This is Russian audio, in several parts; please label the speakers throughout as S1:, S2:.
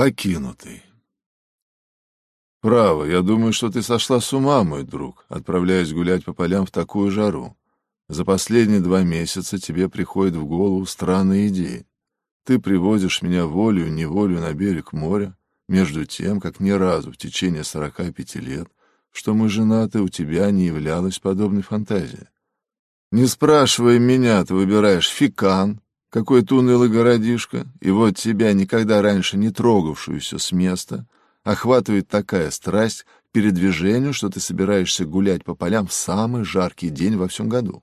S1: Покинутый. Право, я думаю, что ты сошла с ума, мой друг, отправляясь гулять по полям в такую жару. За последние два месяца тебе приходят в голову странные идеи. Ты приводишь меня волею-неволею на берег моря, между тем, как ни разу в течение сорока пяти лет, что мы женаты, у тебя не являлась подобной фантазии. Не спрашивая меня, ты выбираешь фикан, какой-то унылый городишко, и вот тебя, никогда раньше не трогавшуюся с места, охватывает такая страсть к передвижению, что ты собираешься гулять по полям в самый жаркий день во всем году.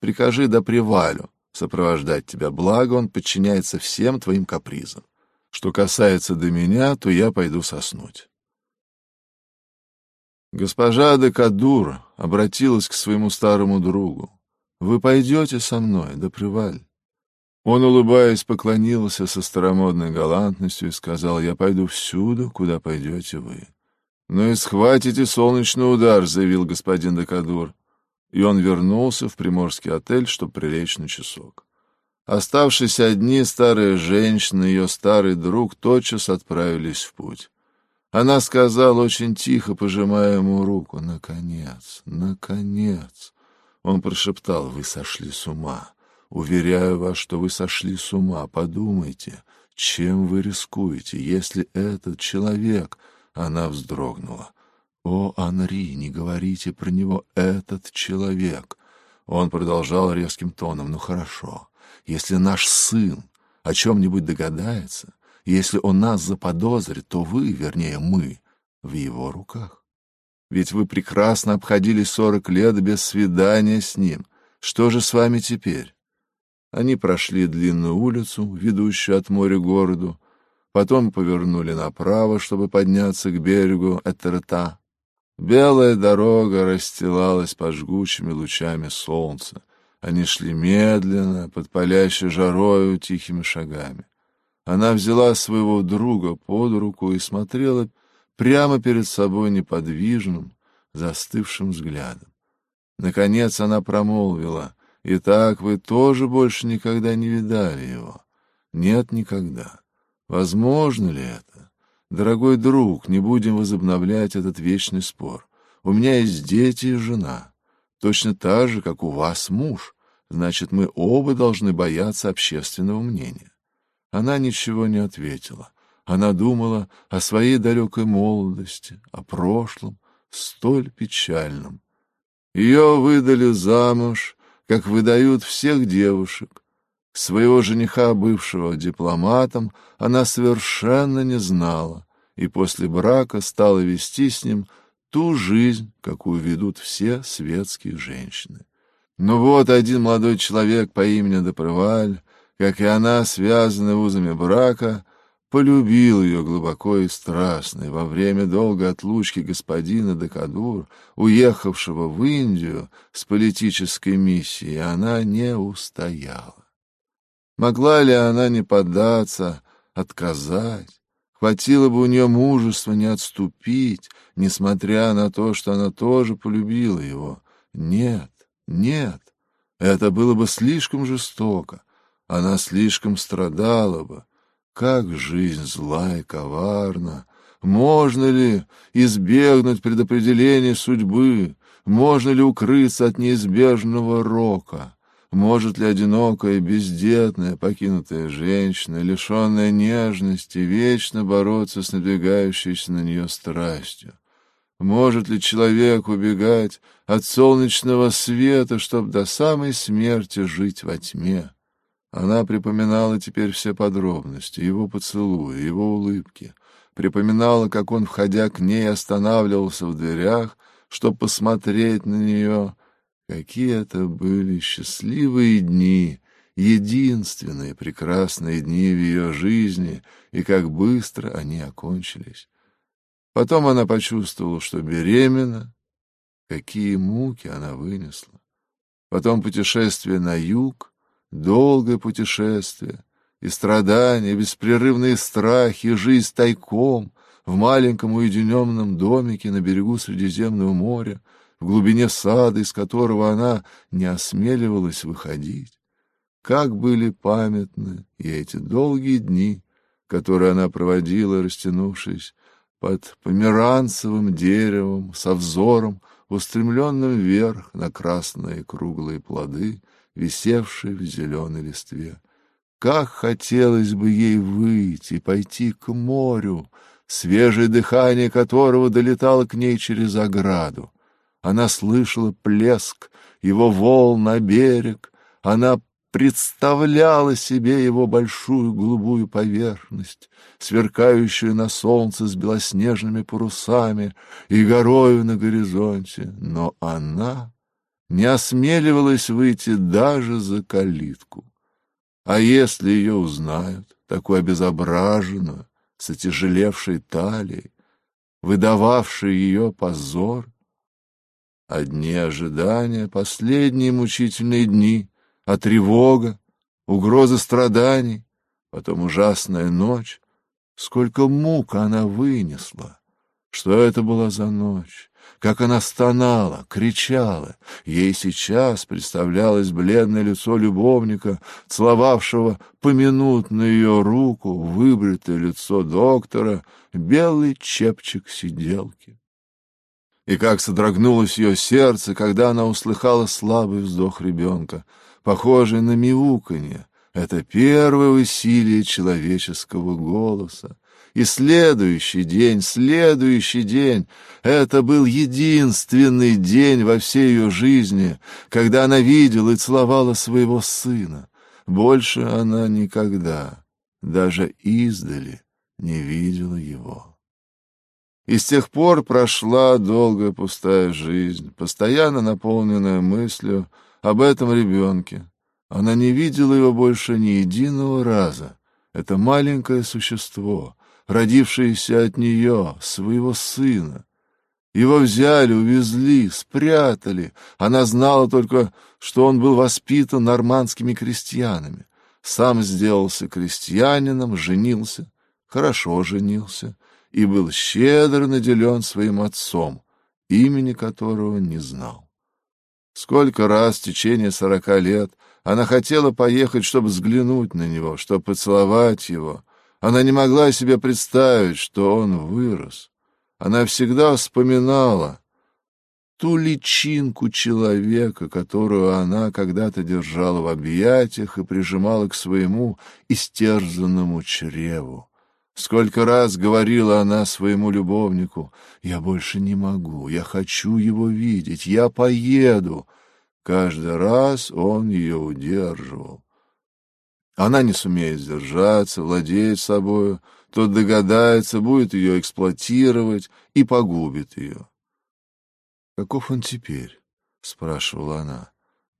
S1: Прикажи до привалю сопровождать тебя, благо он подчиняется всем твоим капризам. Что касается до меня, то я пойду соснуть. Госпожа де Кадур обратилась к своему старому другу. «Вы пойдете со мной, до приваль?» Он, улыбаясь, поклонился со старомодной галантностью и сказал, «Я пойду всюду, куда пойдете вы». «Ну и схватите солнечный удар», — заявил господин Декадур. И он вернулся в приморский отель, чтобы прилечь на часок. Оставшись одни, старая женщина и ее старый друг тотчас отправились в путь. Она сказала очень тихо, пожимая ему руку, «Наконец, наконец!» Он прошептал, «Вы сошли с ума. Уверяю вас, что вы сошли с ума. Подумайте, чем вы рискуете, если этот человек...» Она вздрогнула. «О, Анри, не говорите про него, этот человек!» Он продолжал резким тоном, «Ну хорошо, если наш сын о чем-нибудь догадается, если он нас заподозрит, то вы, вернее мы, в его руках. Ведь вы прекрасно обходились сорок лет без свидания с ним. Что же с вами теперь?» Они прошли длинную улицу, ведущую от моря к городу, потом повернули направо, чтобы подняться к берегу Этерта. Белая дорога расстилалась под жгучими лучами солнца. Они шли медленно, под палящей жарою, тихими шагами. Она взяла своего друга под руку и смотрела прямо перед собой неподвижным, застывшим взглядом. Наконец она промолвила, «Итак, вы тоже больше никогда не видали его?» «Нет, никогда. Возможно ли это?» Дорогой друг, не будем возобновлять этот вечный спор. У меня есть дети и жена, точно так же, как у вас муж. Значит, мы оба должны бояться общественного мнения. Она ничего не ответила. Она думала о своей далекой молодости, о прошлом, столь печальном. Ее выдали замуж, как выдают всех девушек. Своего жениха, бывшего дипломатом, она совершенно не знала, и после брака стала вести с ним ту жизнь, какую ведут все светские женщины. Но вот один молодой человек по имени Депреваль, как и она, связанный узами брака, полюбил ее глубоко и страстно, и во время долгой отлучки господина Декадур, уехавшего в Индию с политической миссией, она не устояла. Могла ли она не поддаться, отказать? Хватило бы у нее мужества не отступить, несмотря на то, что она тоже полюбила его. Нет, нет, это было бы слишком жестоко. Она слишком страдала бы. Как жизнь зла и коварна! Можно ли избегнуть предопределения судьбы? Можно ли укрыться от неизбежного рока? Может ли одинокая, бездетная, покинутая женщина, лишенная нежности, вечно бороться с надвигающейся на нее страстью? Может ли человек убегать от солнечного света, чтобы до самой смерти жить во тьме? Она припоминала теперь все подробности, его поцелуи, его улыбки, припоминала, как он, входя к ней, останавливался в дверях, чтобы посмотреть на нее, Какие это были счастливые дни, единственные прекрасные дни в ее жизни, и как быстро они окончились. Потом она почувствовала, что беременна, какие муки она вынесла. Потом путешествие на юг, долгое путешествие, и страдания, беспрерывные страхи, жизнь тайком в маленьком уединенном домике на берегу Средиземного моря — в глубине сада, из которого она не осмеливалась выходить. Как были памятны и эти долгие дни, который она проводила, растянувшись под померанцевым деревом со взором, устремленным вверх на красные круглые плоды, висевшие в зеленой листве. Как хотелось бы ей выйти, пойти к морю, свежее дыхание которого долетало к ней через ограду. Она слышала плеск его волн на берег, она представляла себе его большую голубую поверхность, сверкающую на солнце с белоснежными парусами и горою на горизонте, но она не осмеливалась выйти даже за калитку. А если ее узнают, такую обезображенную, с отяжелевшей талией, выдававшей ее позор, одни ожидания, последние мучительные дни — а тревога, угроза страданий, потом ужасная ночь. Сколько мук она вынесла! Что это была за ночь? Как она стонала, кричала. Ей сейчас представлялось бледное лицо любовника, целовавшего поминутно ее руку, выбритое лицо доктора, белый чепчик сиделки. И как содрогнулось ее сердце, когда она услыхала слабый вздох ребенка — похожее на мяуканье. Это первое усилие человеческого голоса. И следующий день, следующий день — это был единственный день во всей ее жизни, когда она видела и целовала своего сына. Больше она никогда, даже издали, не видела его. И с тех пор прошла долгая пустая жизнь, постоянно наполненная мыслью об этом ребенке. Она не видела его больше ни единого раза. Это маленькое существо, родившееся от нее, своего сына. Его взяли, увезли, спрятали. Она знала только, что он был воспитан нормандскими крестьянами. Сам сделался крестьянином, женился, хорошо женился и был щедро наделен своим отцом, имени которого не знал. Сколько раз в течение сорока лет она хотела поехать, чтобы взглянуть на него, чтобы поцеловать его. Она не могла себе представить, что он вырос. Она всегда вспоминала ту личинку человека, которую она когда-то держала в объятиях и прижимала к своему истерзанному чреву. Сколько раз говорила она своему любовнику, «Я больше не могу, я хочу его видеть, я поеду». Каждый раз он ее удерживал. Она не сумеет сдержаться, владеет собою, тот догадается, будет ее эксплуатировать и погубит ее. «Каков он теперь?» — спрашивала она.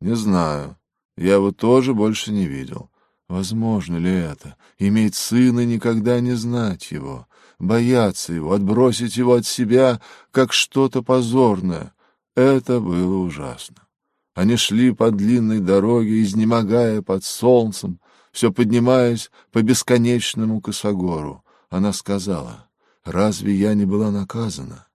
S1: «Не знаю. Я его тоже больше не видел. Возможно ли это? Иметь сына и никогда не знать его, бояться его, отбросить его от себя, как что-то позорное. Это было ужасно. Они шли по длинной дороге, изнемогая под солнцем, все поднимаясь по бесконечному косогору. Она сказала, «Разве я не была наказана?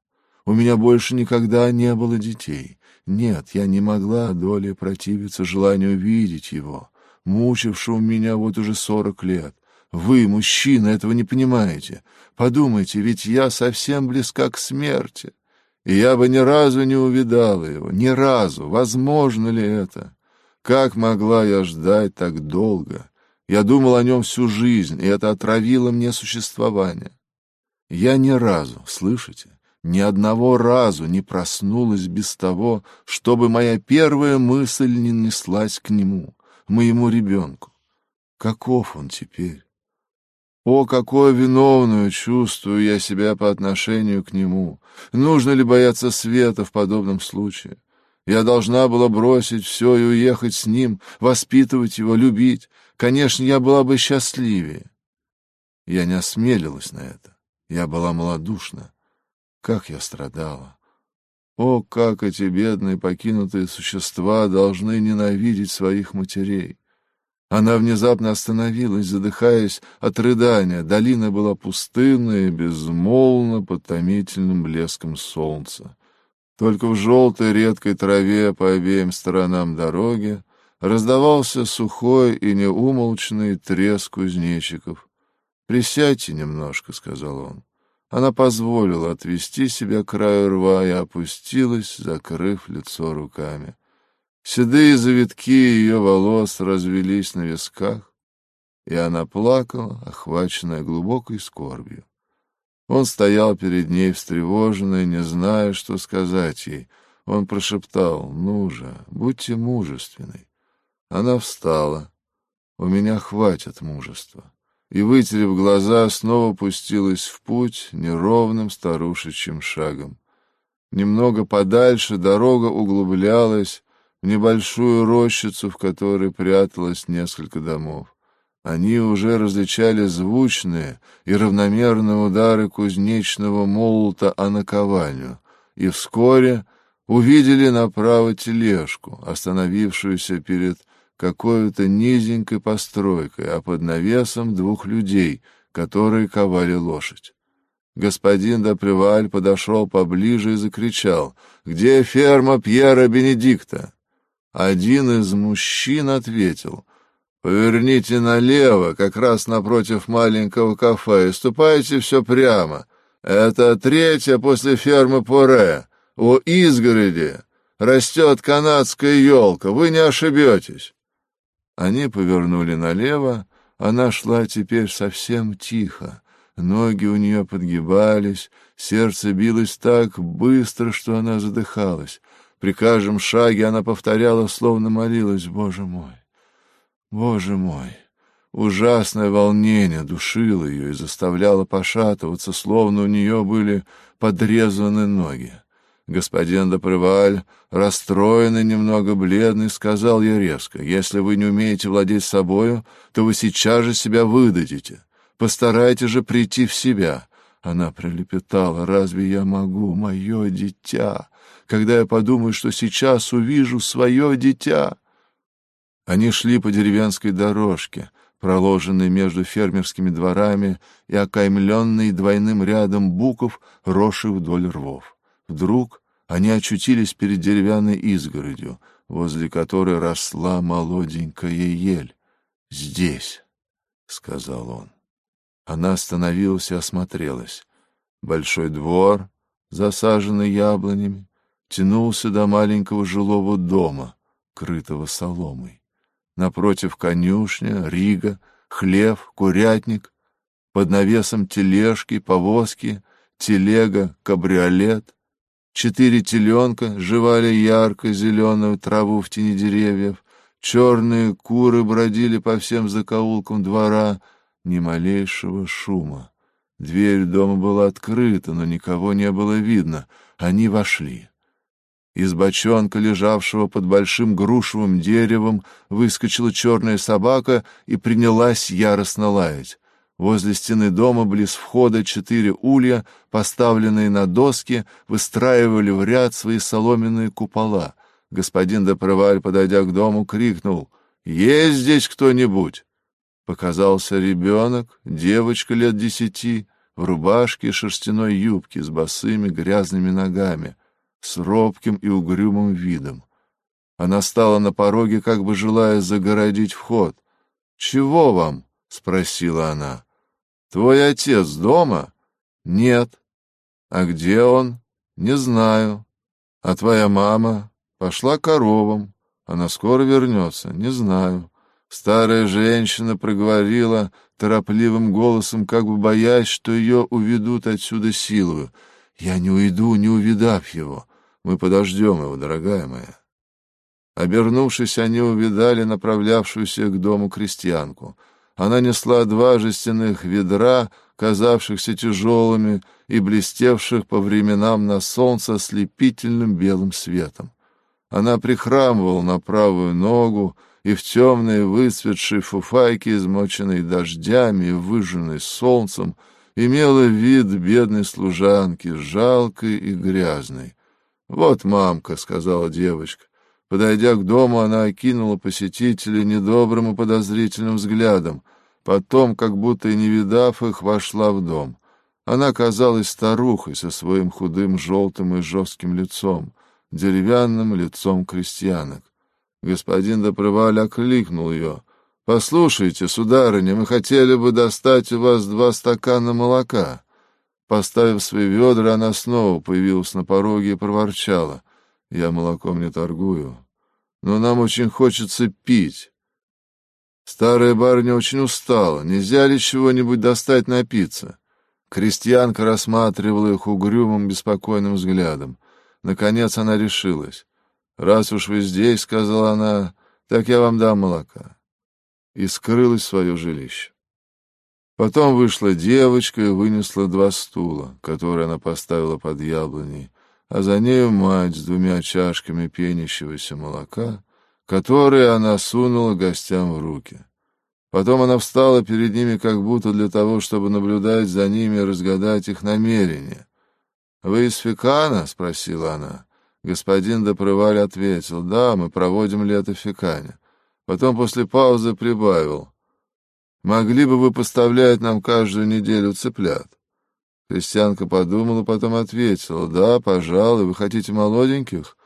S1: У меня больше никогда не было детей. Нет, я не могла долей противиться желанию видеть его» мучившего меня вот уже сорок лет. Вы, мужчина, этого не понимаете. Подумайте, ведь я совсем близка к смерти, и я бы ни разу не увидала его, ни разу. Возможно ли это? Как могла я ждать так долго? Я думал о нем всю жизнь, и это отравило мне существование. Я ни разу, слышите, ни одного разу не проснулась без того, чтобы моя первая мысль не неслась к нему моему ребенку. Каков он теперь? О, какое виновную чувствую я себя по отношению к нему! Нужно ли бояться света в подобном случае? Я должна была бросить все и уехать с ним, воспитывать его, любить. Конечно, я была бы счастливее. Я не осмелилась на это. Я была малодушна. Как я страдала! О, как эти бедные покинутые существа должны ненавидеть своих матерей! Она внезапно остановилась, задыхаясь от рыдания. Долина была пустынная, безмолвна под томительным блеском солнца. Только в желтой редкой траве по обеим сторонам дороги раздавался сухой и неумолчный треск кузнечиков. «Присядьте немножко», — сказал он. Она позволила отвести себя к краю рва и опустилась, закрыв лицо руками. Седые завитки ее волос развелись на висках, и она плакала, охваченная глубокой скорбью. Он стоял перед ней встревоженный, не зная, что сказать ей. Он прошептал, «Ну же, будьте мужественной». Она встала. «У меня хватит мужества». И, вытерев глаза, снова пустилась в путь неровным старушечьим шагом. Немного подальше дорога углублялась в небольшую рощицу, в которой пряталось несколько домов. Они уже различали звучные и равномерные удары кузнечного молота о наковальню, и вскоре увидели направо тележку, остановившуюся перед какой-то низенькой постройкой, а под навесом двух людей, которые ковали лошадь. Господин Доприваль подошел поближе и закричал «Где ферма Пьера Бенедикта?» Один из мужчин ответил — Поверните налево, как раз напротив маленького кафе, и ступайте все прямо. Это третья после фермы Поре. У изгороди растет канадская елка, вы не ошибетесь. Они повернули налево, она шла теперь совсем тихо. Ноги у нее подгибались, сердце билось так быстро, что она задыхалась. При каждом шаге она повторяла, словно молилась, «Боже мой, Боже мой! Ужасное волнение душило ее и заставляло пошатываться, словно у нее были подрезаны ноги. Господин Допрываль, расстроенный, немного бледный, сказал ей резко, «Если вы не умеете владеть собою, то вы сейчас же себя выдадите. Постарайтесь же прийти в себя». Она пролепетала, «Разве я могу, мое дитя, когда я подумаю, что сейчас увижу свое дитя?» Они шли по деревенской дорожке, проложенной между фермерскими дворами и окаймленной двойным рядом буков, росших вдоль рвов. Вдруг они очутились перед деревянной изгородью, возле которой росла молоденькая ель. «Здесь», — сказал он. Она остановилась и осмотрелась. Большой двор, засаженный яблонями, тянулся до маленького жилого дома, крытого соломой. Напротив конюшня, рига, хлев, курятник, под навесом тележки, повозки, телега, кабриолет. Четыре теленка жевали ярко-зеленую траву в тени деревьев, черные куры бродили по всем закоулкам двора, ни малейшего шума. Дверь дома была открыта, но никого не было видно. Они вошли. Из бочонка, лежавшего под большим грушевым деревом, выскочила черная собака и принялась яростно лаять. Возле стены дома, близ входа, четыре улья, поставленные на доски, выстраивали в ряд свои соломенные купола. Господин Депреваль, подойдя к дому, крикнул «Есть здесь кто-нибудь?» Показался ребенок, девочка лет десяти, в рубашке и шерстяной юбке с босыми грязными ногами — с робким и угрюмым видом. Она стала на пороге, как бы желая загородить вход. «Чего вам?» — спросила она. «Твой отец дома?» «Нет». «А где он?» «Не знаю». «А твоя мама?» «Пошла коровам. Она скоро вернется. Не знаю». Старая женщина проговорила торопливым голосом, как бы боясь, что ее уведут отсюда силою. «Я не уйду, не увидав его. Мы подождем его, дорогая моя. Обернувшись, они увидали направлявшуюся к дому крестьянку. Она несла два жестяных ведра, казавшихся тяжелыми и блестевших по временам на солнце ослепительным белым светом. Она прихрамывала на правую ногу, и в темной выцветшей фуфайке, измоченной дождями и выжженной солнцем, имела вид бедной служанки, жалкой и грязной. «Вот мамка», — сказала девочка. Подойдя к дому, она окинула посетителей недобрым и подозрительным взглядом. Потом, как будто и не видав их, вошла в дом. Она казалась старухой со своим худым, желтым и жестким лицом, деревянным лицом крестьянок. Господин Допрываль окликнул ее. «Послушайте, сударыня, мы хотели бы достать у вас два стакана молока». Поставив свои ведра, она снова появилась на пороге и проворчала. «Я молоком не торгую, но нам очень хочется пить». Старая барыня очень устала. Нельзя ли чего-нибудь достать напиться? Крестьянка рассматривала их угрюмым, беспокойным взглядом. Наконец она решилась. «Раз уж вы здесь, — сказала она, — так я вам дам молока». И скрылась в свое жилище. Потом вышла девочка и вынесла два стула, которые она поставила под яблоней, а за нею мать с двумя чашками пенящегося молока, которые она сунула гостям в руки. Потом она встала перед ними как будто для того, чтобы наблюдать за ними и разгадать их намерения. «Вы из Фекана?» — спросила она. Господин Допрываль ответил, «Да, мы проводим лето в Фекане». Потом после паузы прибавил, «Могли бы вы поставлять нам каждую неделю цыплят?» Крестьянка подумала, потом ответила, «Да, пожалуй, вы хотите молоденьких?»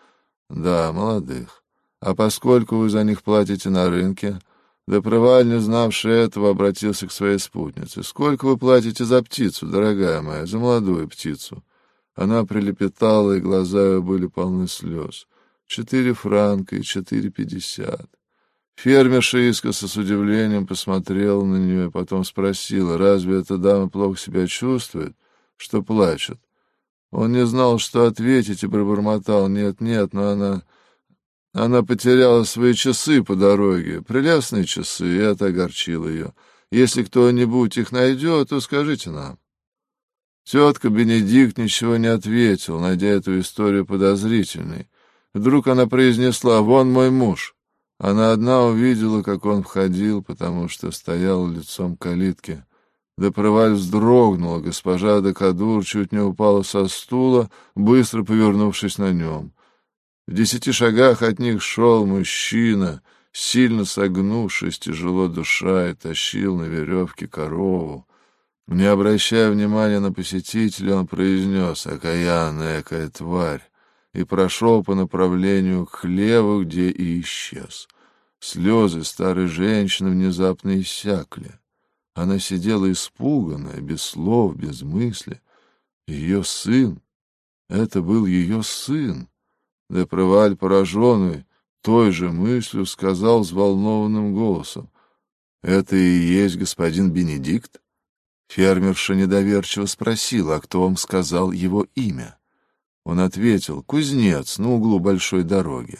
S1: «Да, молодых. А поскольку вы за них платите на рынке...» Допрываль, не знавший этого, обратился к своей спутнице. «Сколько вы платите за птицу, дорогая моя, за молодую птицу?» Она прилепетала, и глаза ее были полны слез. «Четыре франка и четыре пятьдесят». Фермерша искоса с удивлением посмотрела на нее потом спросила, разве эта дама плохо себя чувствует, что плачет. Он не знал, что ответить, и пробормотал «нет, нет», но она она потеряла свои часы по дороге, прелестные часы, и это огорчило ее. Если кто-нибудь их найдет, то скажите нам. Тетка Бенедикт ничего не ответил, найдя эту историю подозрительной. Вдруг она произнесла «Вон мой муж». Она одна увидела, как он входил, потому что стоял лицом к калитке. Допрываль вздрогнула, госпожа Декадур чуть не упала со стула, быстро повернувшись на нем. В десяти шагах от них шел мужчина, сильно согнувшись, тяжело душа, и тащил на веревке корову. Не обращая внимания на посетителя, он произнес «Окаянная какая тварь!» и прошел по направлению к хлеву, где и исчез. Слезы старой женщины внезапно иссякли. Она сидела испуганная, без слов, без мысли. Ее сын, это был ее сын. Депреваль, пораженный той же мыслью, сказал взволнованным голосом. — Это и есть господин Бенедикт? Фермерша недоверчиво спросила, а кто вам сказал его имя. Он ответил, кузнец на углу большой дороги.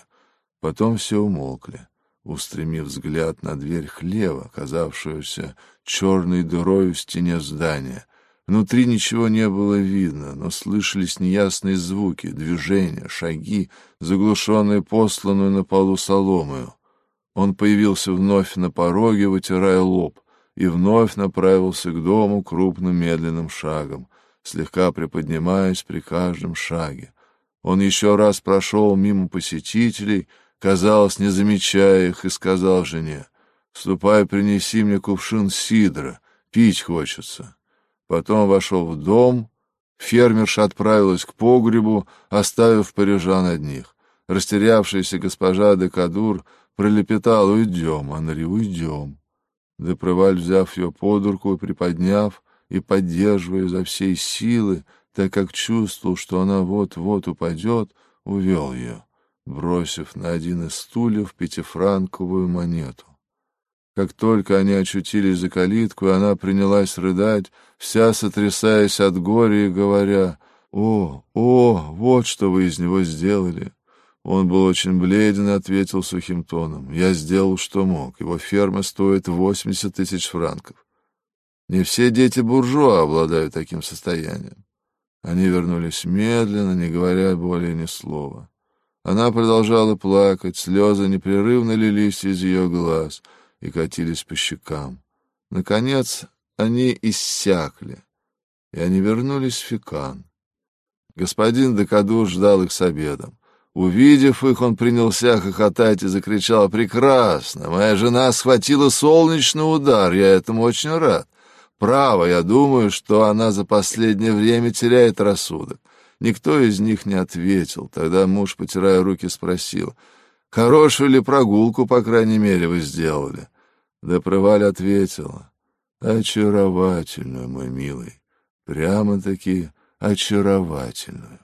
S1: Потом все умолкли, устремив взгляд на дверь хлева, казавшуюся черной дырой в стене здания — Внутри ничего не было видно, но слышались неясные звуки, движения, шаги, заглушенные посланную на полу соломою. Он появился вновь на пороге, вытирая лоб, и вновь направился к дому крупным медленным шагом, слегка приподнимаясь при каждом шаге. Он еще раз прошел мимо посетителей, казалось, не замечая их, и сказал жене, «Ступай, принеси мне кувшин сидра, пить хочется». Потом вошел в дом. Фермерша отправилась к погребу, оставив парижан одних. Растерявшаяся госпожа де Кадур пролепетала «Уйдем, Анри, уйдем». Депреваль, взяв ее под руку и приподняв, и поддерживая изо всей силы, так как чувствовал, что она вот-вот упадет, увел ее, бросив на один из стульев пятифранковую монету. Как только они очутились за калитку, она принялась рыдать, вся сотрясаясь от горя и говоря, «О, о, вот что вы из него сделали!» Он был очень бледен и ответил сухим тоном, «Я сделал, что мог. Его ферма стоит восемьдесят тысяч франков. Не все дети буржуа обладают таким состоянием». Они вернулись медленно, не говоря более ни слова. Она продолжала плакать, слезы непрерывно лились из ее глаз — и катились по щекам. Наконец они иссякли, и они вернулись в Фикан. Господин Декаду ждал их с обедом. Увидев их, он принялся хохотать и закричал «Прекрасно! Моя жена схватила солнечный удар, я этому очень рад. Право, я думаю, что она за последнее время теряет рассудок». Никто из них не ответил. Тогда муж, потирая руки, спросил — Хорошую ли прогулку, по крайней мере, вы сделали? Депреваль ответил, очаровательную, мой милый, прямо-таки очаровательную.